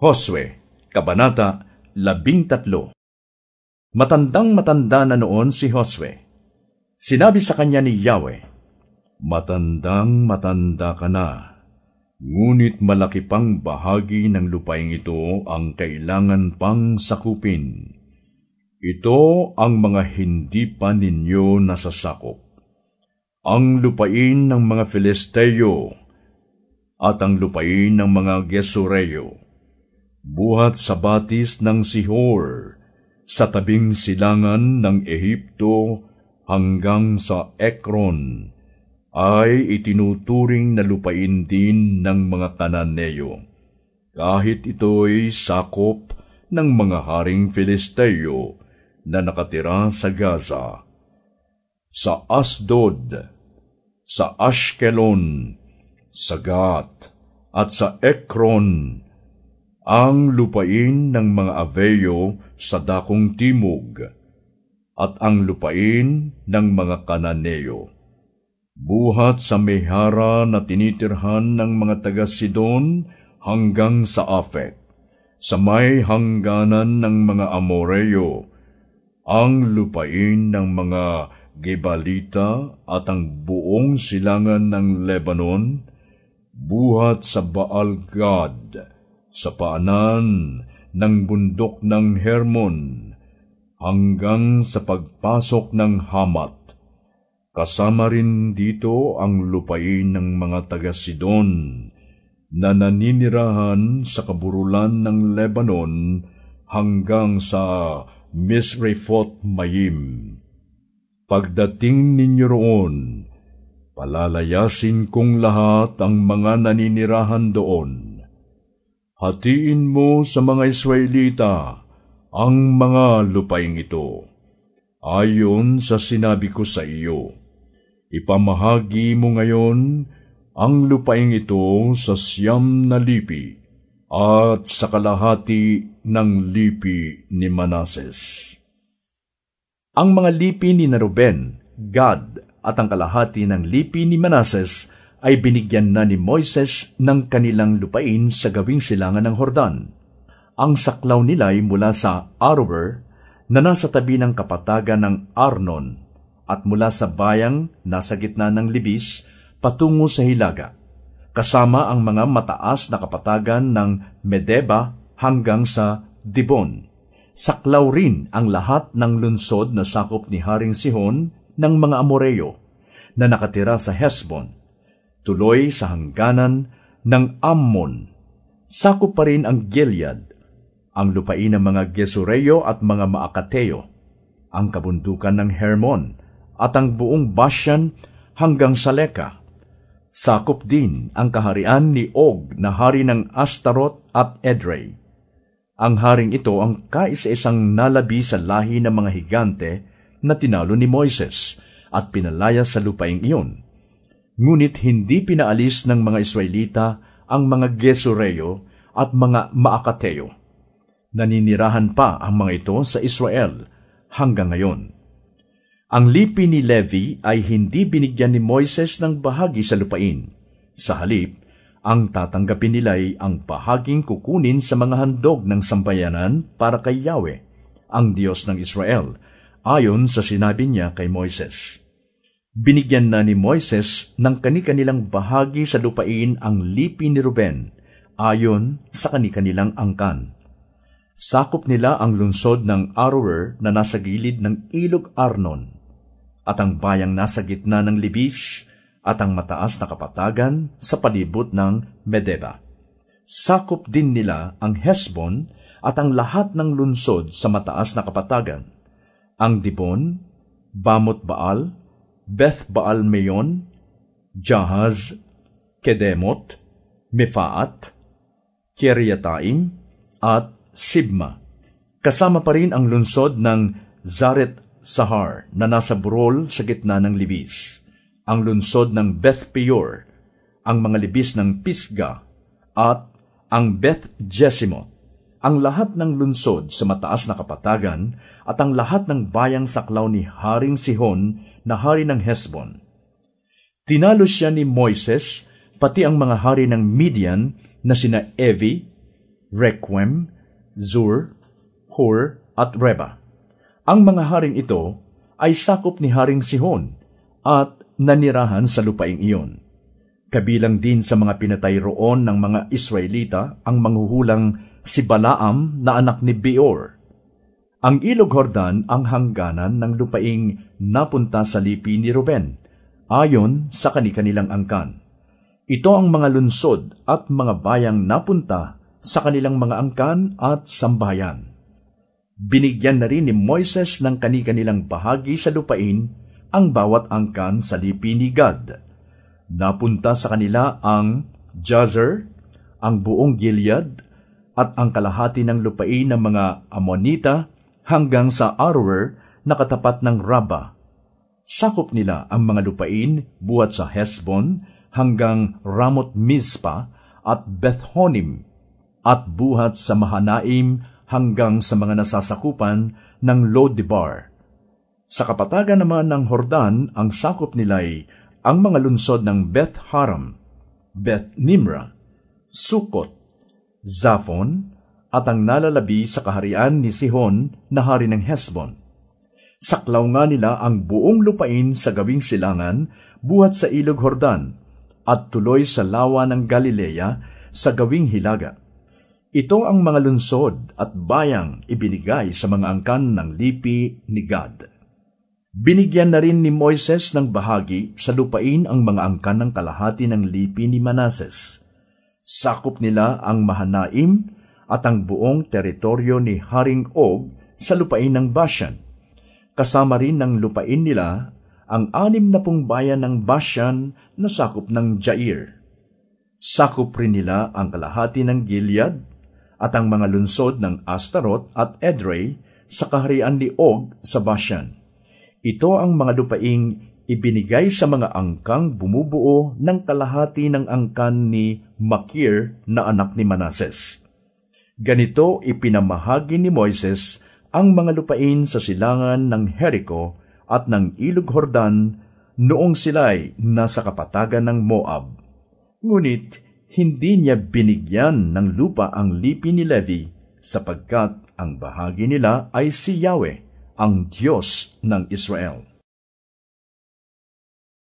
Josue, Kabanata 13 Matandang matanda na noon si Josue. Sinabi sa kanya ni Yahweh, Matandang matanda ka na, ngunit malaki pang bahagi ng lupaing ito ang kailangan pang sakupin. Ito ang mga hindi pa ninyo nasasakop. Ang lupain ng mga Filisteo at ang lupain ng mga Gesureo buhat sa batis ng Sihor, sa tabing silangan ng Ehipto hanggang sa Ekron, ay itinuturing na lupain din ng mga Kananeo, kahit ito'y sakop ng mga haring Filisteo na nakatira sa Gaza. Sa Asdod, sa Ashkelon, sa Gat, at sa Ekron, ang lupain ng mga Aveyo sa dakong timog, at ang lupain ng mga Kananeo. Buhat sa Mehara na tinitirhan ng mga taga-Sidon hanggang sa Afek, sa may hangganan ng mga Amoreo, ang lupain ng mga Gebalita at ang buong silangan ng Lebanon, buhat sa Baal Gad, sa paanan ng bundok ng Hermon hanggang sa pagpasok ng Hamat. Kasama rin dito ang lupain ng mga taga-Sidon na naninirahan sa kaburulan ng Lebanon hanggang sa Misrefot Mayim. Pagdating ninyo roon, palalayasin kong lahat ang mga naninirahan doon Hatiin mo sa mga Israelita ang mga lupaing ito. Ayon sa sinabi ko sa iyo, ipamahagi mo ngayon ang lupaing ito sa siyam na lipi at sa kalahati ng lipi ni Manases. Ang mga lipi ni Naruben, Gad at ang kalahati ng lipi ni Manases ay binigyan na ni Moises ng kanilang lupain sa gawing silangan ng Hordan. Ang saklaw nila ay mula sa Aroer na nasa tabi ng kapatagan ng Arnon at mula sa bayang nasa gitna ng Libis patungo sa Hilaga, kasama ang mga mataas na kapatagan ng Medeba hanggang sa Dibon. Saklaw rin ang lahat ng lunsod na sakop ni Haring Sihon ng mga Amoreo na nakatira sa Hesbon tuloy sa hangganan ng Ammon. Sakop pa rin ang Gilead, ang lupain ng mga Gesureo at mga Maakateo, ang kabundukan ng Hermon, at ang buong Bashan hanggang sa Leka. Sakop din ang kaharian ni Og na hari ng Astarot at Edrei. Ang haring ito ang kaisa-isang nalabi sa lahi ng mga higante na tinalo ni Moises at pinalaya sa lupaing iyon Ngunit hindi pinaalis ng mga Israelita ang mga Gesureo at mga Maakateo. Naninirahan pa ang mga ito sa Israel hanggang ngayon. Ang lipi ni Levi ay hindi binigyan ni Moises ng bahagi sa lupain. Sa halip, ang tatanggapin nila ay ang bahaging kukunin sa mga handog ng sambayanan para kay Yahweh, ang Diyos ng Israel, ayon sa sinabi niya kay Moises. Binigyan na ni Moises ng kani-kanilang bahagi sa lupain ang lipi ni Ruben, ayon sa kani-kanilang angkan. Sakop nila ang lungsod ng Aroer na nasa gilid ng ilog Arnon, at ang bayang nasa gitna ng Libis, at ang mataas na kapatagan sa palibot ng Medeba. Sakop din nila ang Hesbon at ang lahat ng lungsod sa mataas na kapatagan, ang Dibon, Bamot Baal, Beth Baal Meyon, Jahaz, Kedemot, Mefaat, Kiryataim, at Sibma. Kasama pa rin ang lungsod ng Zaret Sahar na nasa burol sa gitna ng libis, ang lungsod ng Beth Peor, ang mga libis ng Pisga, at ang Beth Jesimot, ang lahat ng lungsod sa mataas na kapatagan at ang lahat ng bayang saklaw ni Haring Sihon na hari ng Hesbon. Tinalo siya ni Moises, pati ang mga hari ng Midian na sina Evi, Requiem, Zur, Hur, at Reba. Ang mga haring ito ay sakop ni Haring Sihon at nanirahan sa lupaing iyon. Kabilang din sa mga pinatay roon ng mga Israelita ang manghuhulang si Balaam na anak ni Beor. Ang ilog Hordan ang hangganan ng lupaing napunta sa lipi ni Ruben, ayon sa kanilang angkan. Ito ang mga lunsod at mga bayang napunta sa kanilang mga angkan at sambayan. Binigyan na rin ni Moises ng kani-kanilang bahagi sa lupain ang bawat angkan sa lipi ni Gad Napunta sa kanila ang Jazer, ang buong Gilead, at ang kalahati ng lupain ng mga Amonita hanggang sa Aroer na katapat ng Raba. Sakop nila ang mga lupain buhat sa Hesbon hanggang Ramot Mizpa at Bethhonim at buhat sa Mahanaim hanggang sa mga nasasakupan ng Lodibar. Sa kapatagan naman ng Hordan, ang sakop nila'y ang mga lunsod ng Beth Haram, Beth Nimra, Sukot, Zaphon, at ang nalalabi sa kaharian ni Sihon na hari ng Hesbon. Saklaw nga nila ang buong lupain sa gawing silangan buhat sa ilog Hordan at tuloy sa lawa ng Galilea sa gawing hilaga. Ito ang mga lunsod at bayang ibinigay sa mga angkan ng lipi ni Gad. Binigyan na rin ni Moises ng bahagi sa lupain ang mga angkan ng kalahati ng lipi ni Manases. Sakop nila ang Mahanaim at ang buong teritoryo ni Haring Og sa lupain ng Bashan. Kasama rin ng lupain nila ang anim na pong bayan ng Bashan na sakop ng Jair. Sakop rin nila ang kalahati ng Gilead at ang mga lunsod ng Astaroth at Edrei sa kaharian ni Og sa Bashan ito ang mga lupaing ibinigay sa mga angkang bumubuo ng kalahati ng angkan ni Makir na anak ni Manases. Ganito ipinamahagi ni Moises ang mga lupain sa silangan ng Jericho at ng Ilog Hordan noong sila'y nasa kapatagan ng Moab. Ngunit hindi niya binigyan ng lupa ang lipi ni Levi sapagkat ang bahagi nila ay si Yahweh ang Diyos ng Israel.